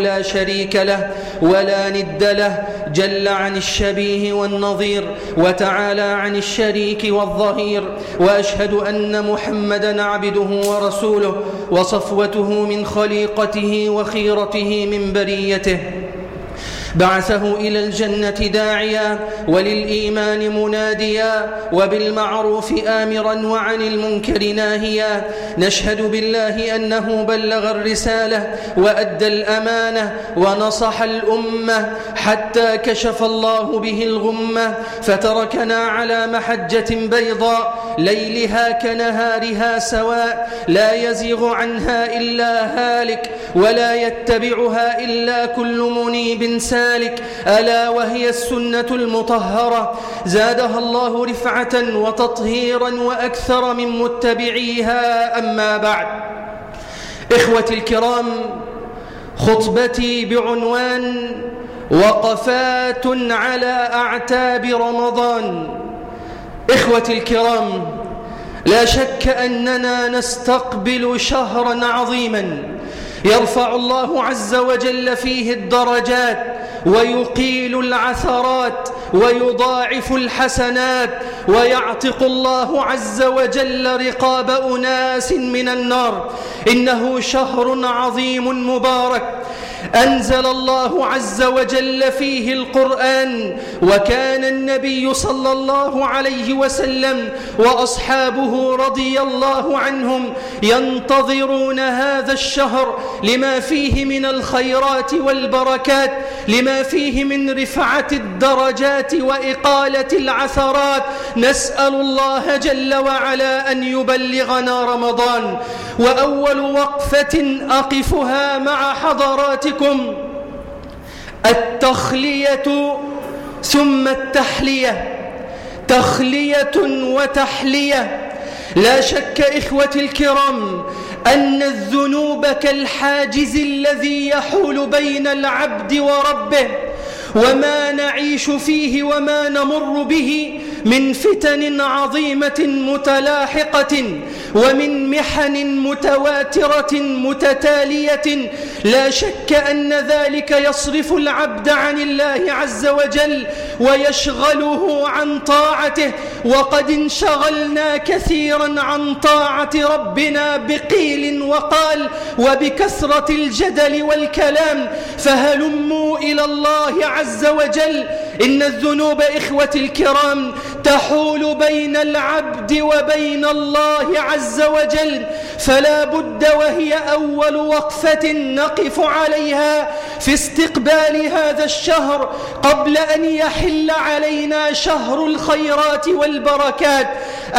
لا شريك له ولا ند له. جل عن الشبيه والنظير وتعالى عن الشريك والظهير. وأشهد أن محمدا عبده ورسوله وصفوته من خليقته وخيرته من بريته. بعثه إلى الجنة داعيا وللإيمان مناديا وبالمعروف آمرا وعن المنكر ناهيا. نشهد بالله أنه بلغ الرسالة وأدى الأمانة ونصح الأمة حتى كشف الله به الغمة فتركنا على محجة بيضاء ليلها كنهارها سواء لا يزيغ عنها إلا هالك ولا يتبعها إلا كل منيب سائر ذلك ألا وهي السنة المطهرة. زادها الله رفعة وتطهيرا وأكثر من متبعيها أما بعد. إخوتي الكرام خطبتي بعنوان وقفات على أعتاب رمضان. إخوتي الكرام لا شك أننا نستقبل شهرا عظيما. يرفع الله عز وجل فيه الدرجات ويقيل العثرات ويضاعف الحسنات ويعتق الله عز وجل رقاب أناس من النار إنه شهر عظيم مبارك أنزل الله عز وجل فيه القرآن وكان النبي صلى الله عليه وسلم وأصحابه رضي الله عنهم ينتظرون هذا الشهر لما فيه من الخيرات والبركات لما فيه من رفعة الدرجات وإقالة العثرات. نسأل الله جل وعلا أن يبلغنا رمضان وأول وقفة أقفها مع حضراتكم التخلية ثم التحلية. تخلية وتحلية. لا شك إخوتي الكرام أن الذنوب كالحاجز الذي يحول بين العبد وربه وما نعيش فيه وما نمر به من فتن عظيمة متلاحقة ومن محن متواترة متتالية لا شك أن ذلك يصرف العبد عن الله عز وجل ويشغله عن طاعته وقد انشغلنا كثيرا عن طاعة ربنا بقيل وقال وبكثرة الجدل والكلام فهلموا إلى الله عز وجل إن الذنوب إخوة الكرام تحول بين العبد وبين الله عز وجل فلا بد وهي أول وقفة نقف عليها في استقبال هذا الشهر قبل أن يحل علينا شهر الخيرات والبركات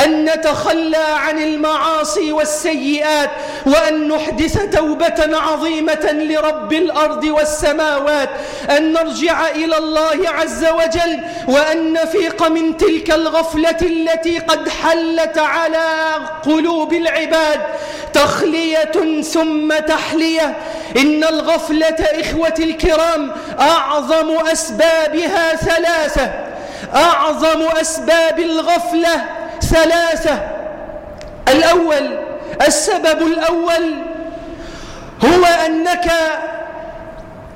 أن نتخلى عن المعاصي والسيئات وأن نحدث توبة عظيمة لرب الأرض والسماوات أن نرجع إلى الله عز وجل وأن نفيق من تلك الغفلة التي قد حلت على قلوب العباد تخلية ثم تحلية. إن الغفلة إخوة الكرام أعظم أسبابها ثلاثة. أعظم أسباب الغفلة ثلاثة. الأول السبب الأول هو أنك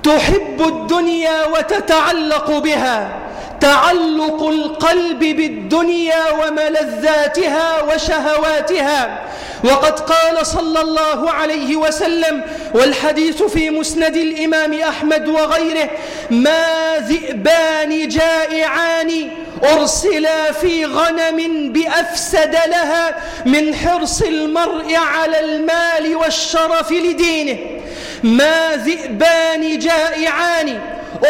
تحب الدنيا وتتعلق بها تعلق القلب بالدنيا وملذاتها وشهواتها. وقد قال صلى الله عليه وسلم والحديث في مسند الإمام أحمد وغيره ما ذئبان جائعان أرسلا في غنم بأفسد لها من حرص المرء على المال والشرف لدينه. ما ذئبان جائعان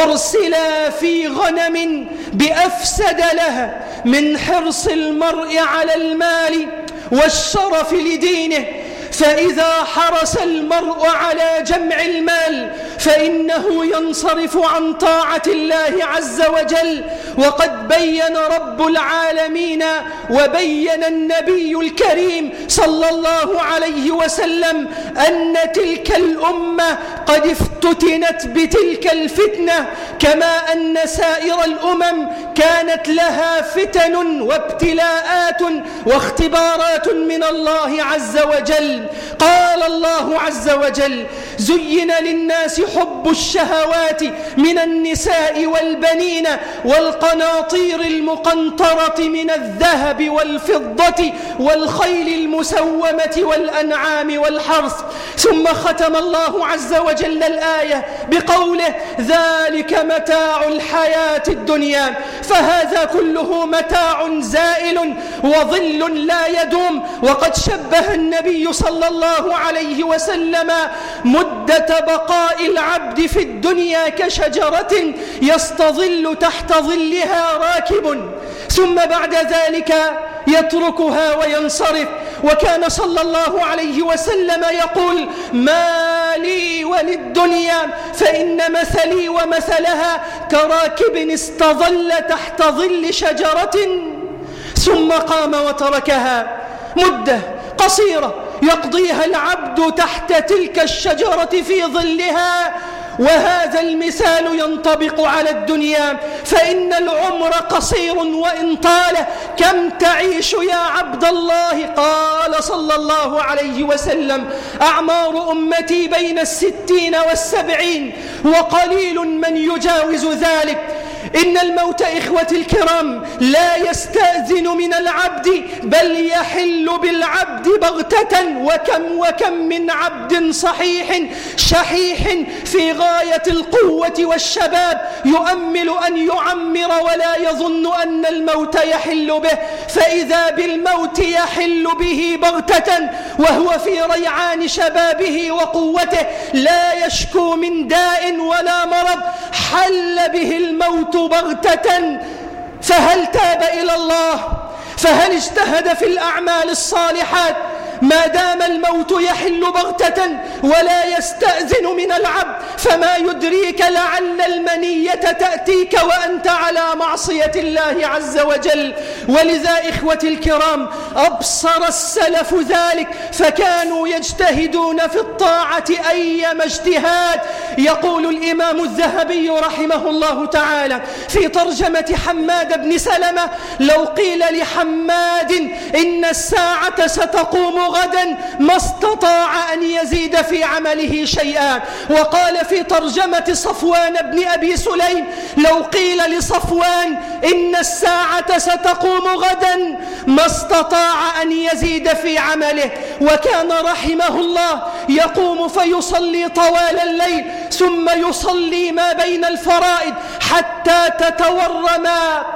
أرسلا في غنم بأفسد لها من حرص المرء على المال والشرف لدينه فإذا حرس المرء على جمع المال فإنه ينصرف عن طاعة الله عز وجل. وقد بين رب العالمين وبين النبي الكريم صلى الله عليه وسلم أن تلك الأمة قد افتتنت بتلك الفتنة كما أن سائر الأمم كانت لها فتن وابتلاءات واختبارات من الله عز وجل. قال الله عز وجل زين للناس حب الشهوات من النساء والبنين والقناطير المقنطرة من الذهب والفضة والخيل المسومة والأنعام والحرث. ثم ختم الله عز وجل الآية بقوله ذلك متاع الحياة الدنيا فهذا كله متاع زائل وظل لا يدوم. وقد شبه النبي صلى الله عليه وسلم مدة بقاء العبد في الدنيا كشجرة يستظل تحت ظلها راكب. ثم بعد ذلك يتركها وينصرف. وكان صلى الله عليه وسلم يقول ما لي وللدنيا فإن مثلي ومثلها كراكب استظل تحت ظل شجرة. ثم قام وتركها. مدة قصيرة يقضيها العبد تحت تلك الشجرة في ظلها وهذا المثال ينطبق على الدنيا. فإن العمر قصير وإن طال كم تعيش يا عبد الله؟ قال صلى الله عليه وسلم أعمار أمتي بين الستين والسبعين وقليل من يجاوز ذلك. إن الموت إخوتي الكرام لا يستأذن من العبد بل يحل بالعبد بغتة وكم وكم من عبد صحيح شحيح في غاية القوة والشباب يؤمل أن يعمر ولا يظن أن الموت يحل به. فإذا بالموت يحل به بغتة وهو في ريعان شبابه وقوته لا يشكو من داء ولا مرض حل به الموت بغتة. فهل تاب إلى الله؟ فهل اجتهد في الأعمال الصالحات ما دام الموت يحل بغتة ولا يستأذن من العبد فما يدريك لعل المنية تأتيك وأنت على معصية الله عز وجل. ولذا إخوتي الكرام أبصر السلف ذلك فكانوا يجتهدون في الطاعة أيما اجتهاد. يقول الإمام الذهبي رحمه الله تعالى في ترجمة حماد بن سلمة لو قيل لحماد إن الساعة ستقوم غدا ما استطاع أن يزيد في عمله شيئا. وقال في ترجمة صفوان بن أبي سليم لو قيل لصفوان إن الساعة ستقوم غدا ما استطاع أن يزيد في عمله وكان رحمه الله يقوم فيصلي طوال الليل ثم يصلي ما بين الفرائض حتى تتورم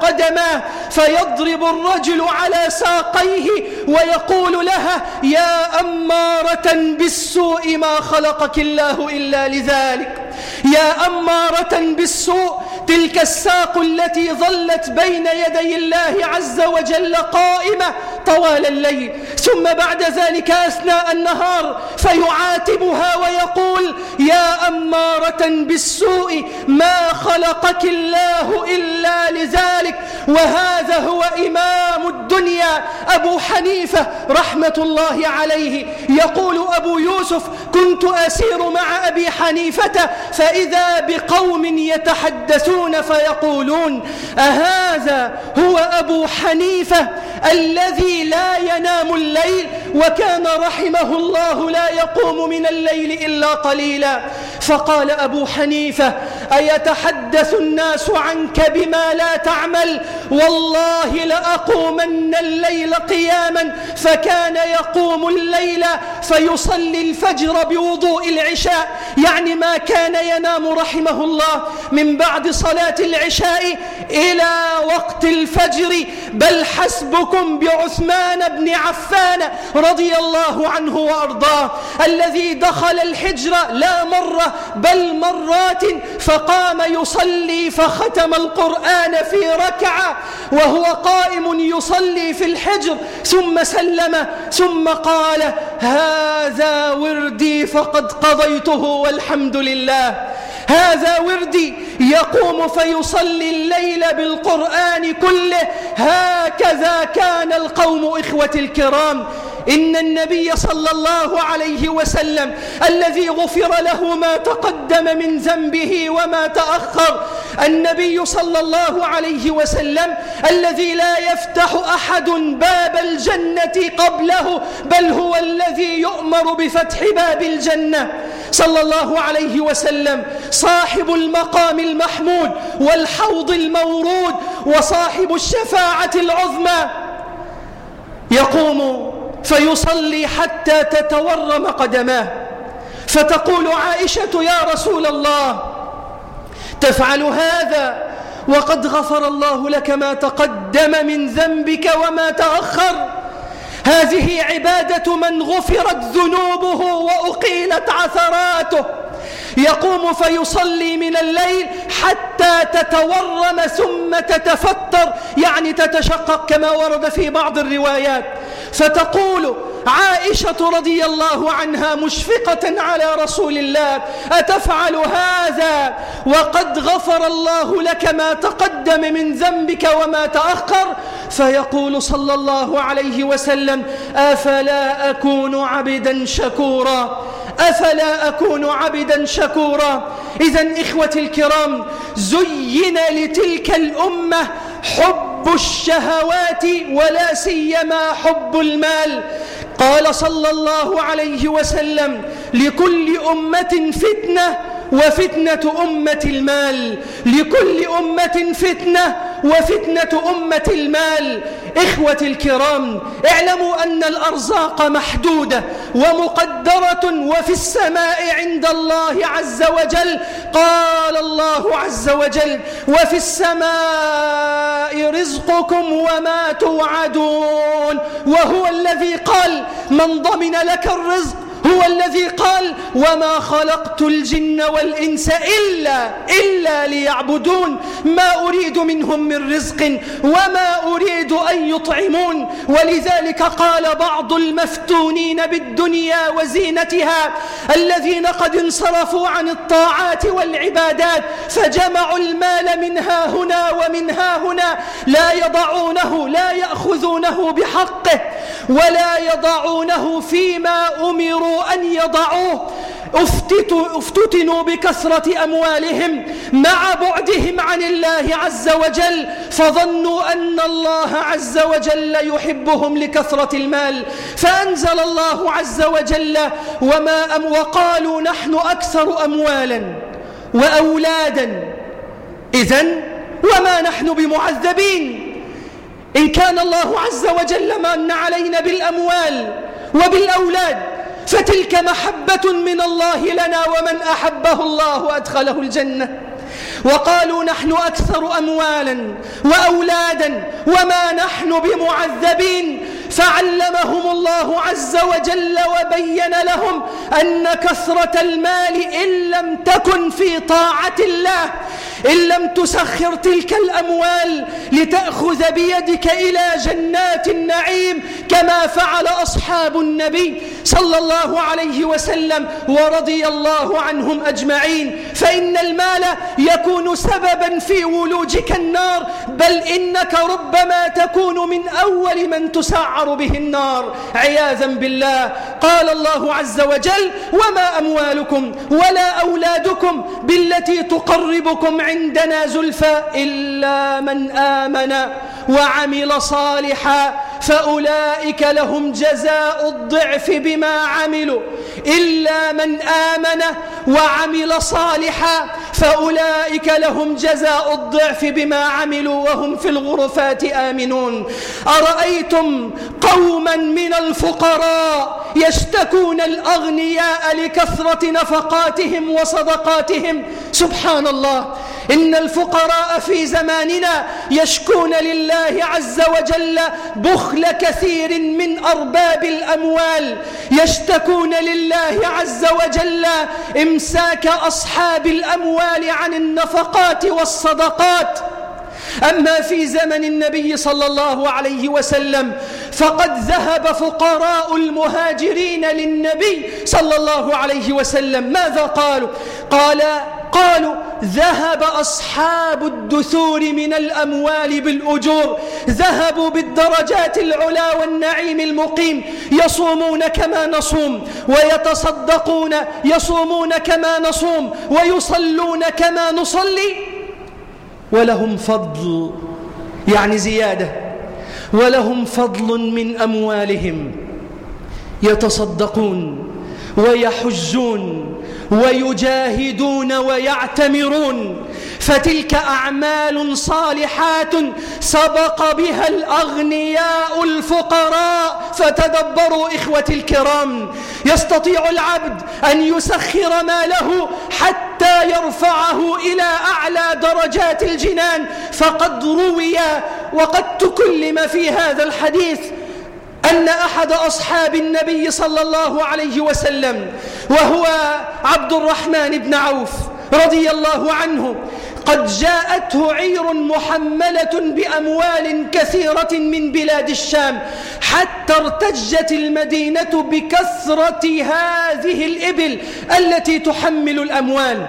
قدماه فيضرب الرجل على ساقيه ويقول لها يا أمارة بالسوء ما خلقك الله إلا لذلك يا أمارة بالسوء تلك الساق التي ظلت بين يدي الله عز وجل قائمة طوال الليل. ثم بعد ذلك أثناء النهار فيعاتبها ويقول يا أمارة بالسوء ما خلقك الله إلا لذلك وهذا هو إمام الدنيا. أبو حنيفة رحمة الله عليه يقول أبو يوسف كنت أسير مع أبي حنيفة فإذا بقوم يتحدثون فيقولون أهذا هو أبو حنيفة الذي لا ينام الليل وكان رحمه الله لا يقوم من الليل إلا قليلا. فقال أبو حنيفة أيتحدث الناس عنك بما لا تعمل؟ والله لأقومن الليل قياما فكان يقوم الليل فيصلي الفجر بوضوء العشاء. يعني ما كان ينام رحمه الله من بعد صلاة العشاء إلى وقت الفجر بل حسبكم بعثمان بن عفان رضي الله عنه وأرضاه الذي دخل الحجر لا مرة بل مرات فقام يصلي فختم القرآن في ركعة وهو قائم يصلي في الحجر ثم سلم ثم قال هذا وردي فقد قضيته والحمد لله هذا وردي يقوم فيصلي الليل بالقرآن كله هكذا كان القوم إخوة الكرام. إن النبي صلى الله عليه وسلم الذي غفر له ما تقدم من ذنبه وما تأخر النبي صلى الله عليه وسلم الذي لا يفتح أحد باب الجنة قبله بل هو الذي يؤمر بفتح باب الجنة. صلى الله عليه وسلم صاحب المقام المحمود والحوض المورود وصاحب الشفاعة العظمى. فيصلي حتى تتورم قدماه. فتقول عائشة يا رسول الله تفعل هذا وقد غفر الله لك ما تقدم من ذنبك وما تأخر. هذه عبادة من غفرت ذنوبه وأقيلت عثراته. يقوم فيصلي من الليل حتى تتورم ثم تتفتر يعني تتشقق كما ورد في بعض الروايات. فتقول عائشة رضي الله عنها مشفقة على رسول الله أتفعل هذا؟ وقد غفر الله لك ما تقدم من ذنبك وما تأخر؟ فيقول صلى الله عليه وسلم أفلا أكون عبدا شكورا؟ أفلا أكون عبدا شكورا؟ إذا إخوتي الكرام زين لتلك الأمة حب الشهوات ولا سيما حب المال. قال صلى الله عليه وسلم لكل أمة فتنة وفتنة أمة المال. لكل أمة فتنة وفتنة أمة المال. إخوة الكرام اعلموا أن الأرزاق محدودة. ومقدرة وفي السماء عند الله عز وجل. قال الله عز وجل وفي السماء رزقكم وما توعدون. وهو الذي قال من ضمن لك الرزق هو الذي قال وما خلقت الجن والإنس إلا إلا ليعبدون. ما أريد منهم من رزق وما أريد أن يطعمون. ولذلك قال بعض المفتونين بالدنيا وزينتها الذين قد انصرفوا عن الطاعات والعبادات فجمعوا المال منها هنا ومنها هنا. لا يضعونه لا يأخذونه بحقه ولا يضعونه فيما أمروا أن يضعوه. افتتنوا بكثرة أموالهم مع بعدهم عن الله عز وجل فظنوا أن الله عز وجل يحبهم لكثرة المال. فأنزل الله عز وجل وما أم وقالوا نحن أكثر أموالا وأولادا. إذن وما نحن بمعذبين؟ إن كان الله عز وجل من علينا بالأموال وبالأولاد فتلك محبة من الله لنا ومن أحبه الله أدخله الجنة. وقالوا نحن أكثر أموالا وأولادا وما نحن بمعذبين. فعلمهم الله عز وجل وبين لهم أن كثرة المال إن لم تكن في طاعة الله. إن لم تسخر تلك الأموال لتأخذ بيدك إلى جنات النعيم كما فعل أصحاب النبي صلى الله عليه وسلم ورضي الله عنهم أجمعين. فإن المال يكون سببا في ولوجك النار بل إنك ربما تكون من أول من تسعر به النار. عياذا بالله. قال الله عز وجل وما أموالكم ولا أولادكم بالتي تقربكم عندنا زلفى إلا من آمن وعمل صالحا فأولئك لهم جزاء الضعف بما عملوا. إلا من آمن وعمل صالحا فأولئك لهم جزاء الضعف بما عملوا وهم في الغرفات آمنون. أرأيتم قوما من الفقراء يشتكون الأغنياء لكثرة نفقاتهم وصدقاتهم؟ سبحان الله. إن الفقراء في زماننا يشكون لله عز وجل بخل كثير من أرباب الأموال. يشتكون لله عز وجل إمساك أصحاب الأموال عن النفقات والصدقات. أما في زمن النبي صلى الله عليه وسلم فقد ذهب فقراء المهاجرين للنبي صلى الله عليه وسلم. ماذا قالوا؟ قال قالوا ذهب أصحاب الدثور من الأموال بالأجور ذهبوا بالدرجات العلا والنعيم المقيم يصومون كما نصوم ويتصدقون يصومون كما نصوم ويصلون كما نصلي ولهم فضل يعني زيادة ولهم فضل من أموالهم يتصدقون ويحجون ويجاهدون ويعتمرون فتلك أعمال صالحات سبق بها الأغنياء الفقراء فتدبروا إخوتي الكرام. يستطيع العبد أن يسخر ماله حتى يرفعه إلى أعلى درجات الجنان. فقد روي وقد تكلم في هذا الحديث أن أحد أصحاب النبي صلى الله عليه وسلم وهو عبد الرحمن بن عوف رضي الله عنه قد جاءته عير محملة بأموال كثيرة من بلاد الشام حتى ارتجت المدينة بكثرة هذه الإبل التي تحمل الأموال.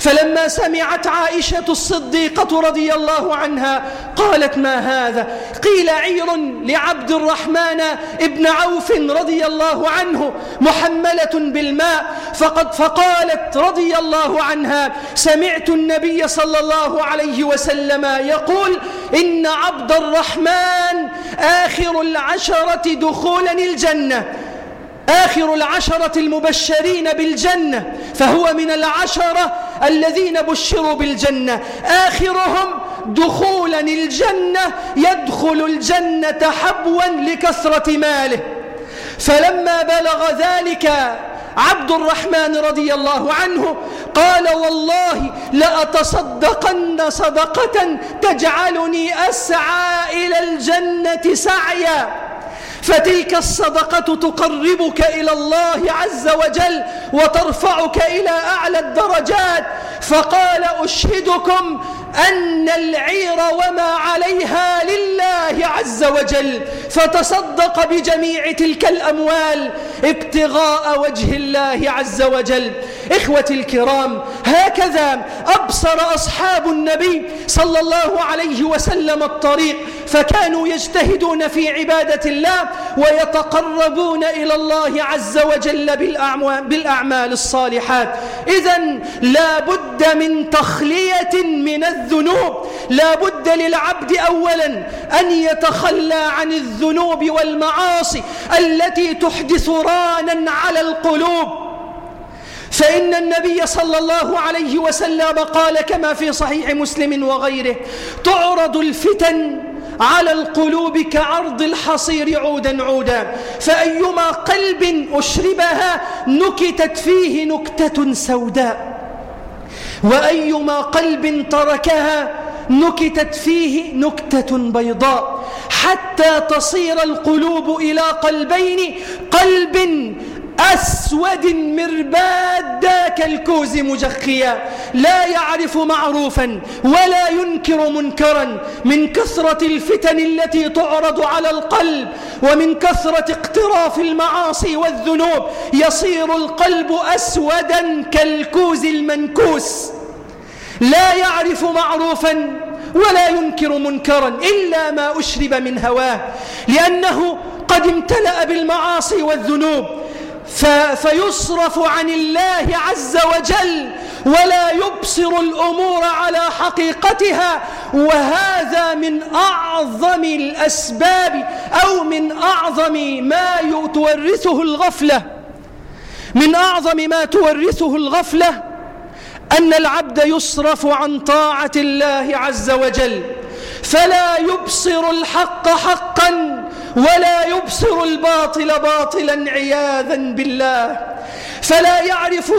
فلما سمعت عائشة الصديقة رضي الله عنها قالت ما هذا؟ قيل عير لعبد الرحمن ابن عوف رضي الله عنه محملة بالماء فقد فقالت رضي الله عنها سمعت النبي صلى الله عليه وسلم يقول إن عبد الرحمن آخر العشرة دخولا الجنة. آخر العشرة المبشرين بالجنة فهو من العشرة الذين بشروا بالجنة. آخرهم دخولا الجنة يدخل الجنة حبوا لكثرة ماله. فلما بلغ ذلك عبد الرحمن رضي الله عنه قال والله لأتصدقن صدقة تجعلني أسعى إلى الجنة سعيا. فتلك الصدقة تقربك إلى الله عز وجل وترفعك إلى أعلى الدرجات. فقال أشهدكم أن العير وما عليها لله عز وجل. فتصدق بجميع تلك الأموال ابتغاء وجه الله عز وجل. إخوتي الكرام هكذا أبصر أصحاب النبي صلى الله عليه وسلم الطريق فكانوا يجتهدون في عبادة الله ويتقربون إلى الله عز وجل بالأعمال الصالحات. إذا لا بد من تخلية من الذنوب لا بد للعبد أولا أن يتخلى عن الذنوب والمعاصي التي تحدث رانا على القلوب. فإن النبي صلى الله عليه وسلم قال كما في صحيح مسلم وغيره تعرض الفتن على القلوب كعرض الحصير عودا عودا فأيما قلب أشربها نكتت فيه نكتة سوداء وأيما قلب تركها نكتت فيه نكتة بيضاء حتى تصير القلوب إلى قلبين قلب أسود مرباد كالكوز مجخيا لا يعرف معروفا ولا ينكر منكرا. من كثرة الفتن التي تعرض على القلب ومن كثرة اقتراف المعاصي والذنوب يصير القلب أسودا كالكوز المنكوس. لا يعرف معروفا ولا ينكر منكرا إلا ما أشرب من هواه لأنه قد امتلأ بالمعاصي والذنوب. فيصرف عن الله عز وجل ولا يبصر الأمور على حقيقتها وهذا من أعظم الأسباب أو من أعظم ما تورثه الغفلة. من أعظم ما تورثه الغفلة أن العبد يصرف عن طاعة الله عز وجل. فلا يبصر الحق حقا ولا يبصر الباطل باطلا عياذا بالله. فلا يعرف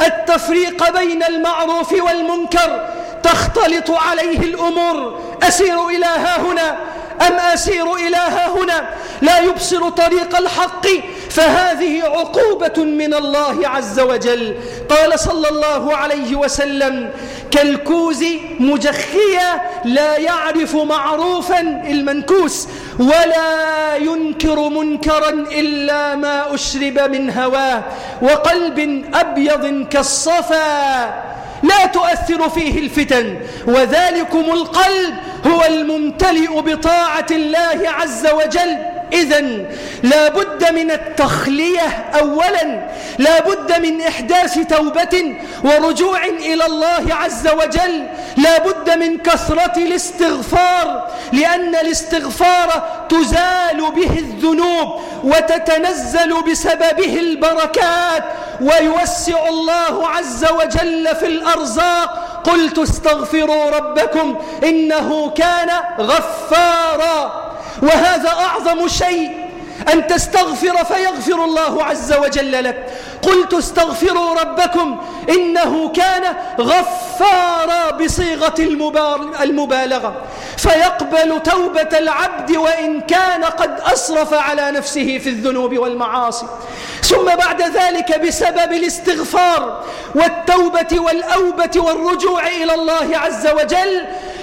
التفريق بين المعروف والمنكر. تختلط عليه الأمور. أسير إلى ها هنا. أم أسير إلى ها هنا؟ لا يبصر طريق الحق. فهذه عقوبة من الله عز وجل. قال صلى الله عليه وسلم كالكوز مجخيا لا يعرف معروفا المنكوس ولا ينكر منكرا إلا ما أشرب من هواه وقلب أبيض كالصفا. لا تؤثر فيه الفتن. وذلكم القلب هو الممتلئ بطاعة الله عز وجل. إذا لا بد من التخلية أولا لا بد من إحداث توبة ورجوع إلى الله عز وجل لا بد من كثرة الاستغفار لأن الاستغفار تزال به الذنوب وتتنزل بسببه البركات ويوسع الله عز وجل في الأرزاق. قلت استغفروا ربكم إنه كان غفارا. وهذا أعظم شيء أن تستغفر فيغفر الله عز وجل لك. قلت استغفروا ربكم إنه كان غفارا بصيغة المبالغة. فيقبل توبة العبد وإن كان قد أسرف على نفسه في الذنوب والمعاصي. ثم بعد ذلك بسبب الاستغفار والتوبة والأوبة والرجوع إلى الله عز وجل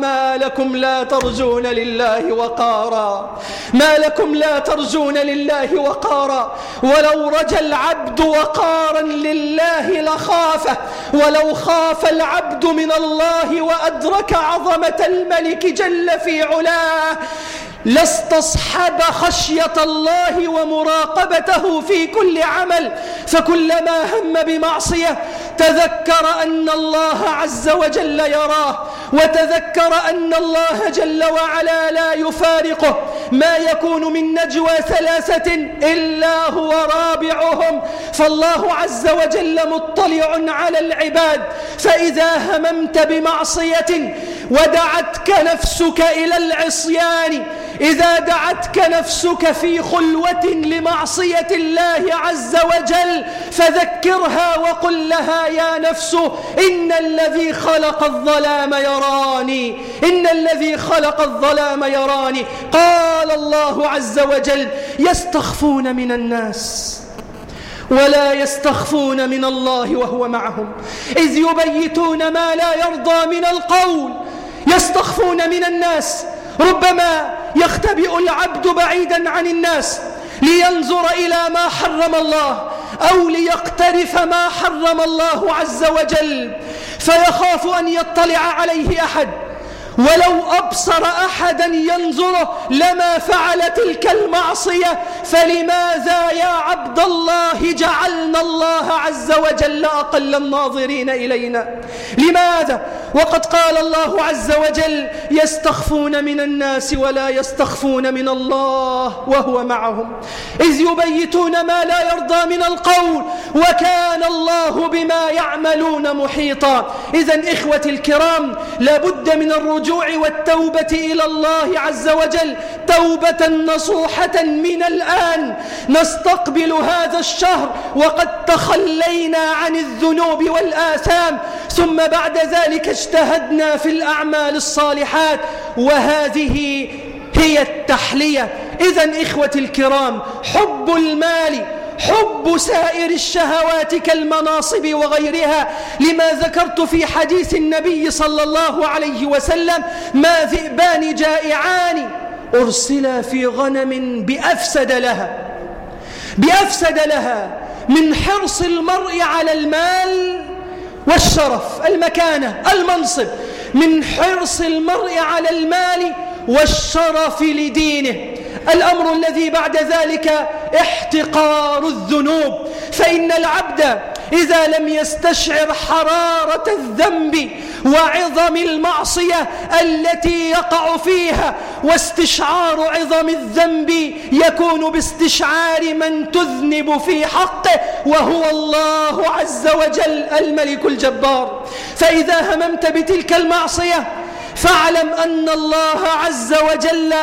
ما لكم لا ترجون لله وقارا. ما لكم لا ترجون لله وقارا. ولو رجى العبد وقارا لله لخافه. ولو خاف العبد من الله وأدرك عظمة الملك جل في علاه. لاستصحب خشية الله ومراقبته في كل عمل فكلما هم بمعصية تذكر أن الله عز وجل يراه وتذكر أن الله جل وعلا لا يفارقه. ما يكون من نجوى ثلاثة إلا هو رابعهم. فالله عز وجل مطلع على العباد. فإذا هممت بمعصية ودعتك نفسك إلى العصيان إذا دعتك نفسك في خلوة لمعصية الله عز وجل فذكرها وقل لها يا نفس إن الذي خلق الظلام يراني إن الذي خلق الظلام يراني. قال الله عز وجل يستخفون من الناس ولا يستخفون من الله وهو معهم. إذ يبيتون ما لا يرضى من القول يستخفون من الناس ربما يختبئ العبد بعيدا عن الناس لينظر إلى ما حرم الله أو ليقترف ما حرم الله عز وجل. فيخاف أن يطلع عليه أحد. ولو أبصر أحدا ينظره لما فعل تلك المعصية فلماذا يا عبد الله جعلنا الله عز وجل أقل الناظرين إلينا؟ لماذا؟ وقد قال الله عز وجل يستخفون من الناس ولا يستخفون من الله وهو معهم. إذ يبيتون ما لا يرضى من القول وكان الله بما يعملون محيطا. إذا إخوتي الكرام لابد من الرجوع والتوبة إلى الله عز وجل توبة نصوحة من الآن. نستقبل هذا الشهر وقد تخلينا عن الذنوب والآثام. ثم بعد ذلك اجتهدنا في الأعمال الصالحات وهذه هي التحلية. إذا إخوتي الكرام حب المال حب سائر الشهوات كالمناصب وغيرها. لما ذكرت في حديث النبي صلى الله عليه وسلم ما ذئبان جائعان أرسلا في غنم بأفسد لها. بأفسد لها من حرص المرء على المال والشرف المكانة المنصب. من حرص المرء على المال والشرف لدينه. الأمر الذي بعد ذلك احتقار الذنوب. فإن العبد إذا لم يستشعر حرارة الذنب وعظم المعصية التي يقع فيها واستشعار عظم الذنب يكون باستشعار من تذنب في حقه وهو الله عز وجل الملك الجبار. فإذا هممت بتلك المعصية فاعلم أن الله عز وجل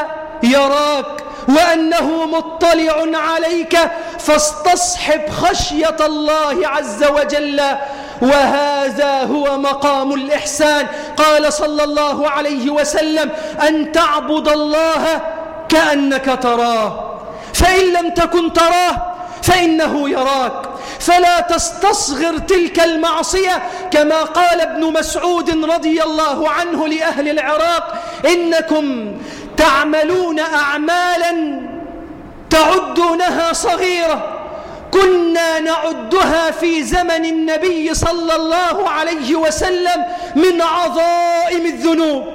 يراك. وأنه مطلع عليك فاستصحب خشية الله عز وجل. وهذا هو مقام الإحسان. قال صلى الله عليه وسلم أن تعبد الله كأنك تراه. فإن لم تكن تراه فإنه يراك. فلا تستصغر تلك المعصية. كما قال ابن مسعود رضي الله عنه لأهل العراق إنكم تعملون أعمالا تعدونها صغيرة. كنا نعدها في زمن النبي صلى الله عليه وسلم من عظائم الذنوب.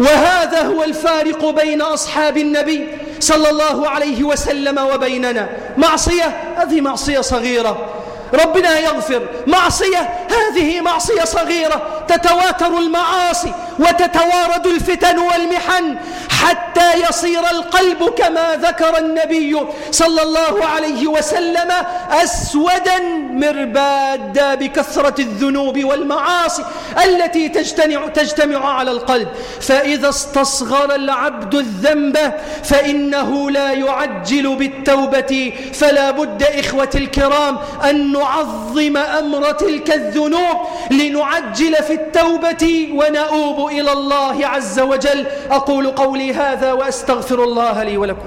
وهذا هو الفارق بين أصحاب النبي صلى الله عليه وسلم وبيننا. معصية هذه معصية صغيرة. ربنا يغفر. معصية هذه معصية صغيرة. تتواتر المعاصي وتتوارد الفتن والمحن حتى يصير القلب كما ذكر النبي صلى الله عليه وسلم أسودا مربادا بكثرة الذنوب والمعاصي التي تجتمع, تجتمع على القلب. فإذا استصغر العبد الذنب فإنه لا يعجل بالتوبة. فلا بد إخوة الكرام أن نعظم أمر تلك الذنوب لنعجل في التوبة ونؤوب إلى الله عز وجل. أقول قولي هذا وأستغفر الله لي ولكم.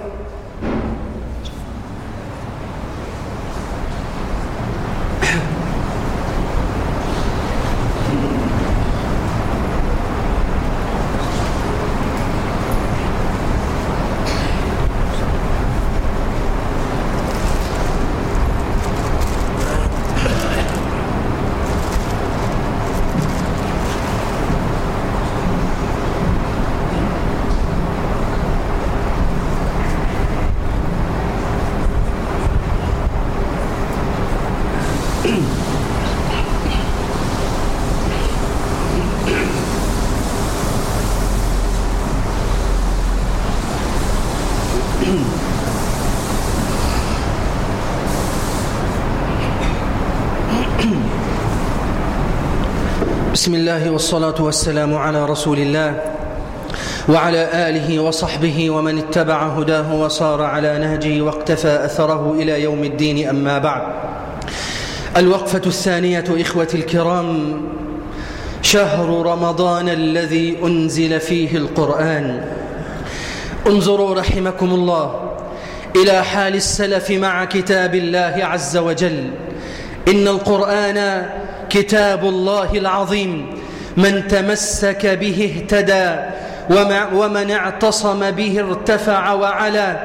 بسم الله والصلاة والسلام على رسول الله وعلى آله وصحبه ومن اتبع هداه وصار على نهجه واقتفى أثره إلى يوم الدين. أما بعد الوقفة الثانية إخوتي الكرام شهر رمضان الذي أنزل فيه القرآن. انظروا رحمكم الله إلى حال السلف مع كتاب الله عز وجل. إن القرآن كتاب الله العظيم. من تمسك به اهتدى ومن اعتصم به ارتفع وعلا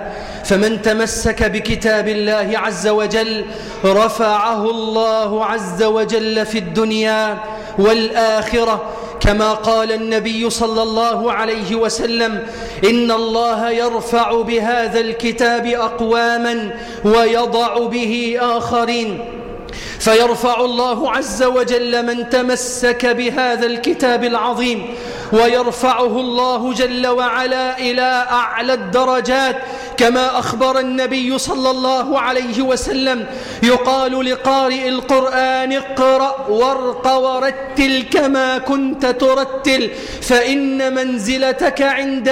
فمن تمسك بكتاب الله عز وجل رفعه الله عز وجل في الدنيا والآخرة. كما قال النبي صلى الله عليه وسلم إن الله يرفع بهذا الكتاب أقواما ويضع به آخرين. فيرفع الله عز وجل من تمسك بهذا الكتاب العظيم ويرفعه الله جل وعلا إلى أعلى الدرجات كما أخبر النبي صلى الله عليه وسلم يقال لقارئ القرآن اقرأ وارق ورتل كما كنت ترتل فإن منزلتك عند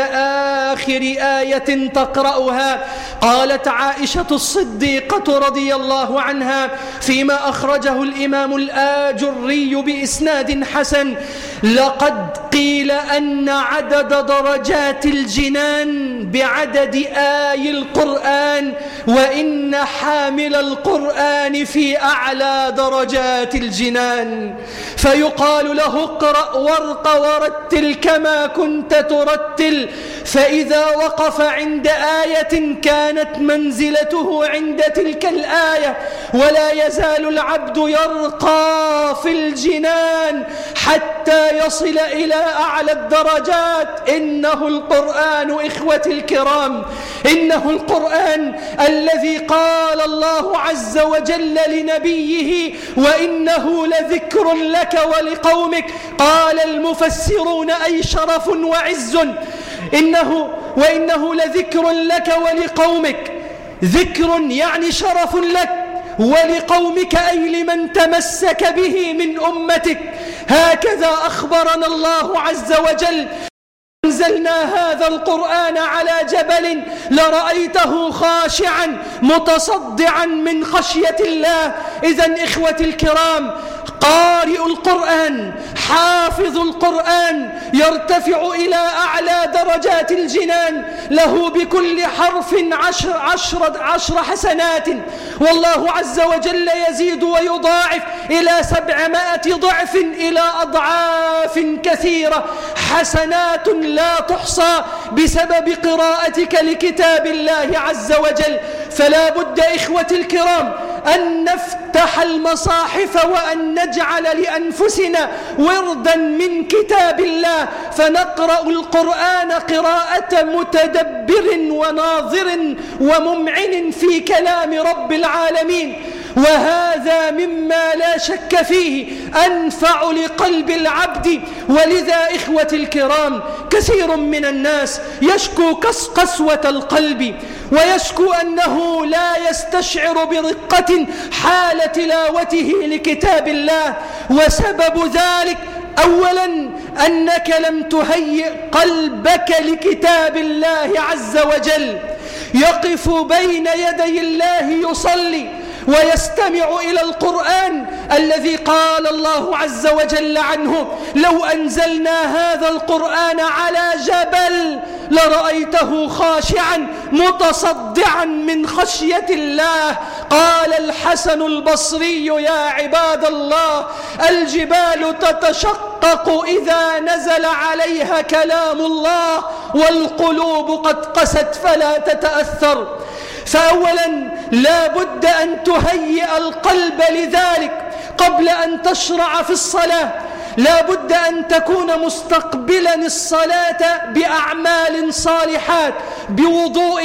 آخر آية تقرأها. قالت عائشة الصديقة رضي الله عنها فيما أخرجه الإمام الآجري بإسناد حسن. لقد قيل أن عدد درجات الجنان بعدد آي القرآن وإن حامل القرآن في أعلى درجات الجنان. فيقال له اقرأ وارق ورتل كما كنت ترتل. فإذا وقف عند آية كانت منزلته عند تلك الآية ولا يزال العبد يرقى في الجنان حتى يصل إلى أعلى الدرجات. إنه القرآن إخوة الكرام إنه القرآن الذي قال الله عز وجل لنبيه وإنه لذكر لك ولقومك. قال المفسرون أي شرف وعز. إنه وإنه لذكر لك ولقومك. ذكر يعني شرف لك. ولقومك أي لمن تمسك به من أمتك. هكذا أخبرنا الله عز وجل. أنزلنا هذا القرآن على جبل لرأيته خاشعا متصدعا من خشية الله. إذا إخوة الكرام قارئ القرآن حافظ القرآن يرتفع إلى أعلى درجات الجنان له بكل حرف عشر, عشر, عشر حسنات. والله عز وجل يزيد ويضاعف إلى سبعمائة ضعف إلى أضعاف كثيرة. حسنات لا تحصى بسبب قراءتك لكتاب الله عز وجل. فلا بد إخوة الكرام أن نفتح المصاحف وأن نجعل لأنفسنا وردا من كتاب الله فنقرأ القرآن قراءة متدبر وناظر وممعن في كلام رب العالمين. وهذا مما لا شك فيه أنفع لقلب العبد. ولذا إخوة الكرام كثير من الناس يشكو قسوة القلب. ويشكو أنه لا يستشعر برقة حال تلاوته لكتاب الله. وسبب ذلك أولا أنك لم تهيئ قلبك لكتاب الله عز وجل. يقف بين يدي الله يصلي. ويستمع إلى القرآن الذي قال الله عز وجل عنه لو أنزلنا هذا القرآن على جبل لرأيته خاشعا متصدعا من خشية الله. قال الحسن البصري يا عباد الله الجبال تتشقق إذا نزل عليها كلام الله والقلوب قد قست فلا تتأثر. فأولا لا بد أن تهيئ القلب لذلك قبل أن تشرع في الصلاة. لا بد أن تكون مستقبلا الصلاة بأعمال صالحات بوضوء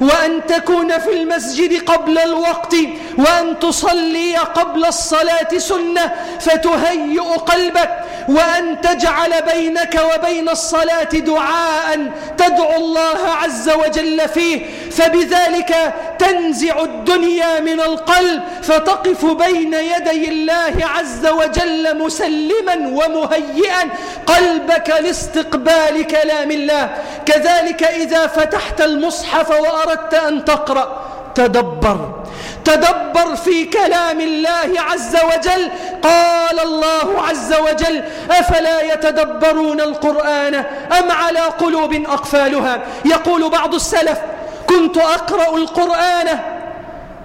وأن تكون في المسجد قبل الوقت وأن تصلي قبل الصلاة سنة فتهيئ قلبك وأن تجعل بينك وبين الصلاة دعاء تدعو الله عز وجل فيه فبذلك تنزع الدنيا من القلب فتقف بين يدي الله عز وجل مسلما. ومهيئا قلبك لاستقبال كلام الله. كذلك إذا فتحت المصحف وأردت أن تقرأ تدبر. تدبر في كلام الله عز وجل. قال الله عز وجل أفلا يتدبرون القرآن أم على قلوب أقفالها؟ يقول بعض السلف كنت أقرأ القرآن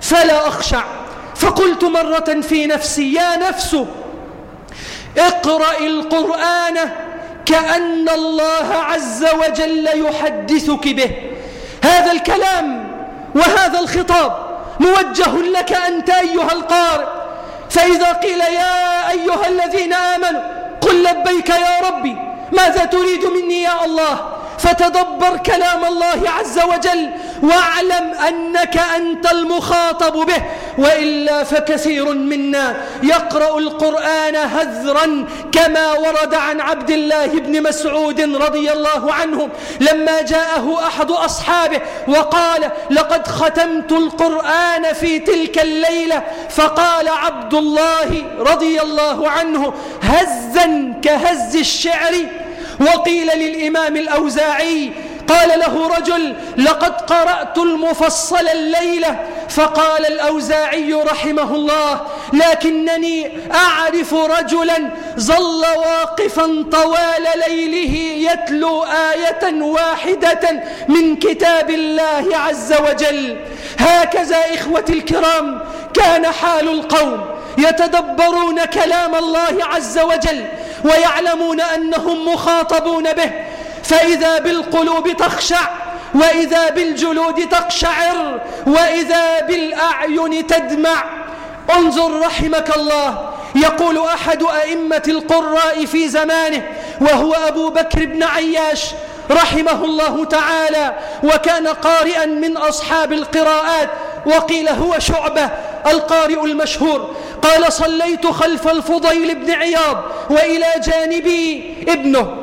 فلا أخشع. فقلت مرة في نفسي يا نفس اقرأ القرآن كأن الله عز وجل يحدثك به. هذا الكلام وهذا الخطاب موجه لك أنت أيها القارئ. فإذا قيل يا أيها الذين آمنوا قل لبيك يا ربي ماذا تريد مني يا الله؟ فتدبر كلام الله عز وجل واعلم أنك أنت المخاطب به وإلا فكثير منا يقرأ القرآن هذرا كما ورد عن عبد الله بن مسعود رضي الله عنه لما جاءه أحد أصحابه وقال لقد ختمت القرآن في تلك الليلة فقال عبد الله رضي الله عنه هزا كهز الشعر وقيل للإمام الأوزاعي قال له رجل لقد قرأت المفصل الليلة فقال الأوزاعي رحمه الله لكنني أعرف رجلا ظل واقفا طوال ليله يتلو آية واحدة من كتاب الله عز وجل هكذا إخوتي الكرام كان حال القوم يتدبرون كلام الله عز وجل. ويعلمون أنهم مخاطبون به. فإذا بالقلوب تخشع وإذا بالجلود تقشعر وإذا بالأعين تدمع. انظر رحمك الله يقول أحد أئمة القراء في زمانه وهو أبو بكر بن عياش رحمه الله تعالى وكان قارئا من أصحاب القراءات وقيل هو شعبة القارئ المشهور. قال صليت خلف الفضيل بن عياض وإلى جانبي ابنه.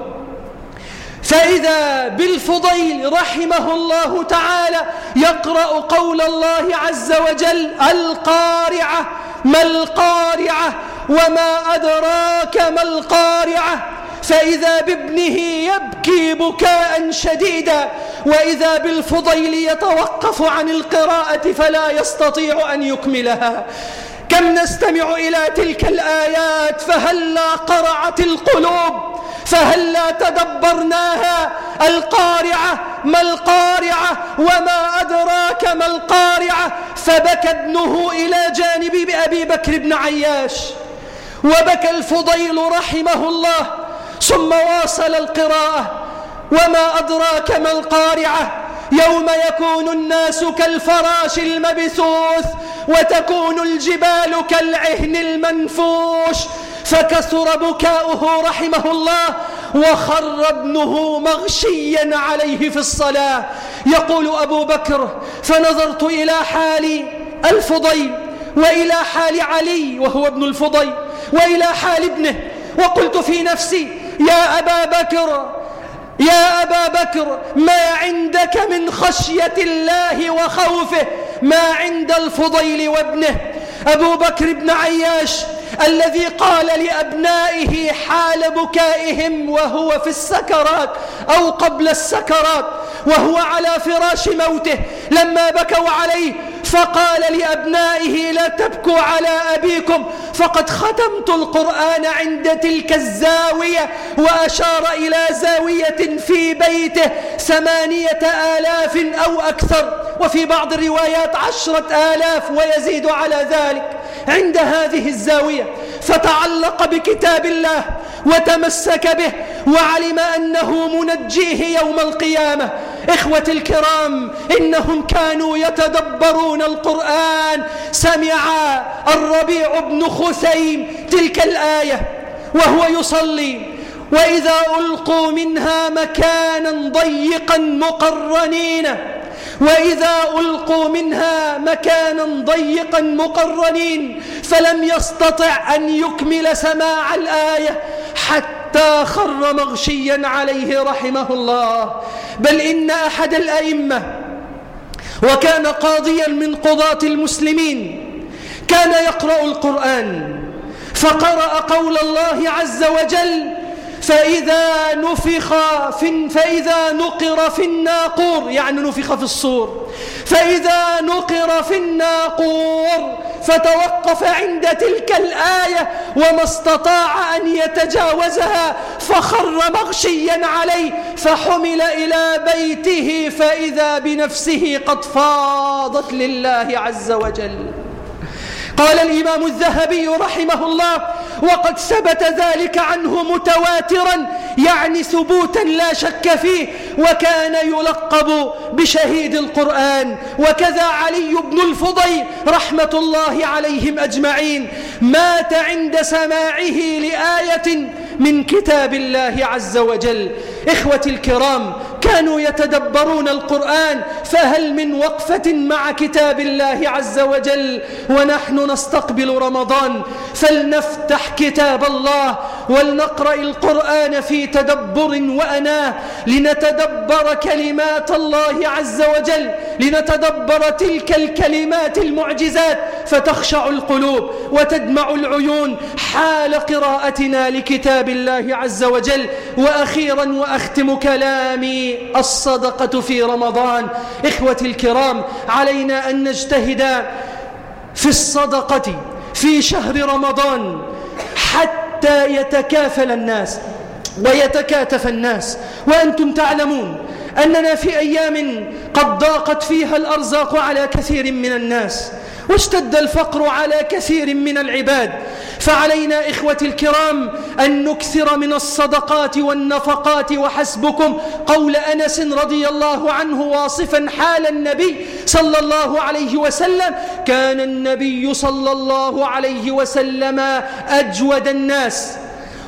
فإذا بالفضيل رحمه الله تعالى يقرأ قول الله عز وجل القارعة ما القارعة؟ وما أدراك ما القارعة؟ فإذا بابنه يبكي بكاء شديدا وإذا بالفضيل يتوقف عن القراءة فلا يستطيع أن يكملها. كم نستمع إلى تلك الآيات فهلا قرعت القلوب؟ فهلا تدبرناها؟ القارعة ما القارعة؟ وما أدراك ما القارعة؟ فبكى ابنه إلى جانب أبي بكر بن عياش. وبكى الفضيل رحمه الله. ثم واصل القراءة. وما أدراك ما القارعة؟ يوم يكون الناس كالفراش المبثوث وتكون الجبال كالعهن المنفوش فكثر بكاؤه رحمه الله وخر ابنه مغشيا عليه في الصلاة. يقول أبو بكر فنظرت إلى حال الفضيل وإلى حال علي وهو ابن الفضيل وإلى حال ابنه وقلت في نفسي يا أبا بكر يا أبا بكر ما عندك من خشية الله وخوفه؟ ما عند الفضيل وابنه؟ أبو بكر بن عياش الذي قال لأبنائه حال بكائهم وهو في السكرات أو قبل السكرات وهو على فراش موته لما بكوا عليه فقال لأبنائه لا تبكوا على أبيكم فقد ختمت القرآن عند تلك الزاوية وأشار إلى زاوية في بيته ثمانية آلاف أو أكثر وفي بعض الروايات عشرة آلاف ويزيد على ذلك. عند هذه الزاوية فتعلق بكتاب الله وتمسك به وعلم أنه منجيه يوم القيامة. إخوة الكرام إنهم كانوا يتدبرون القرآن. سمع الربيع بن خثيم تلك الآية وهو يصلي وإذا ألقوا منها مكانا ضيقا مقرنين وإذا ألقوا منها مكانا ضيقا مقرنين فلم يستطع أن يكمل سماع الآية حتى خر مغشيا عليه رحمه الله. بل إن أحد الأئمة وكان قاضيا من قضاة المسلمين كان يقرأ القرآن فقرأ قول الله عز وجل فإذا نفخ في فإذا نقر في الناقور يعني نفخ في الصور. فإذا نقر في الناقور فتوقف عند تلك الآية وما استطاع أن يتجاوزها فخر مغشيا عليه فحمل إلى بيته فإذا بنفسه قد فاضت لله عز وجل. قال الإمام الذهبي رحمه الله وقد ثبت ذلك عنه متواترا يعني ثبوتا لا شك فيه وكان يلقب بشهيد القرآن وكذا علي بن الفضيل رحمة الله عليهم أجمعين مات عند سماعه لآية من كتاب الله عز وجل. إخوتي الكرام كانوا يتدبرون القرآن فهل من وقفة مع كتاب الله عز وجل ونحن نستقبل رمضان؟ فلنفتح كتاب الله ولنقرأ القرآن في تدبر وأناه لنتدبر كلمات الله عز وجل لنتدبر تلك الكلمات المعجزات. فتخشع القلوب وتدمع العيون حال قراءتنا لكتاب الله عز وجل. وأخيرا وأختم كلامي الصدقة في رمضان. إخوتي الكرام علينا أن نجتهد في الصدقة في شهر رمضان حتى يتكافل الناس ويتكاتف الناس. وأنتم تعلمون أننا في أيام قد ضاقت فيها الأرزاق على كثير من الناس. واشتد الفقر على كثير من العباد. فعلينا إخوتي الكرام أن نكثر من الصدقات والنفقات وحسبكم. قول أنس رضي الله عنه واصفا حال النبي صلى الله عليه وسلم كان النبي صلى الله عليه وسلم أجود الناس.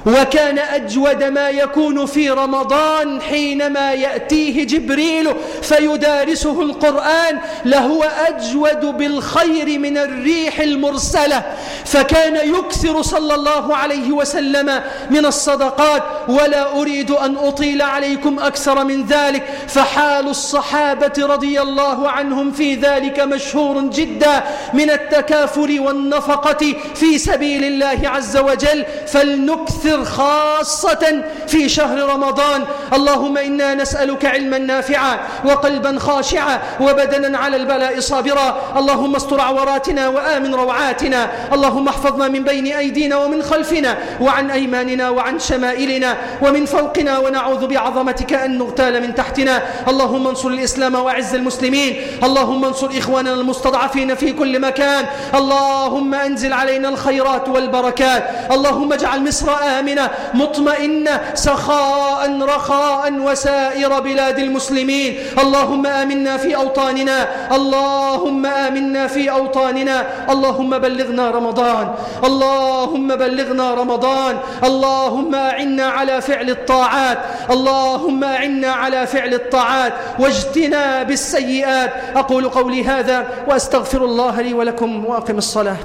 وكان أجود ما يكون في رمضان حينما يأتيه جبريل فيدارسه القرآن لهو أجود بالخير من الريح المرسلة. فكان يكثر صلى الله عليه وسلم من الصدقات ولا أريد أن أطيل عليكم أكثر من ذلك. فحال الصحابة رضي الله عنهم في ذلك مشهور جدا من التكافل والنفقة في سبيل الله عز وجل. فلنكثر وأكثر خاصة في شهر رمضان. اللهم إنا نسألك علما نافعا وقلبا خاشعا وبدنا على البلاء صابرا. اللهم استر عوراتنا وآمن روعاتنا. اللهم احفظنا من بين أيدينا ومن خلفنا وعن أيماننا وعن شمائلنا ومن فوقنا. ونعوذ بعظمتك أن نغتال من تحتنا. اللهم انصر الإسلام وأعز المسلمين. اللهم انصر إخواننا المستضعفين في كل مكان. اللهم أنزل علينا الخيرات والبركات. اللهم اجعل مصر آمين آمنة مطمئنة سخاء رخاء وسائر بلاد المسلمين. اللهم آمنا في أوطاننا اللهم آمنا في أوطاننا. اللهم بلغنا رمضان اللهم بلغنا رمضان. اللهم أعنا على فعل الطاعات اللهم أعنا على فعل الطاعات. واجتنا بالسيئات أقول قولي هذا وأستغفر الله لي ولكم وأقم الصلاة.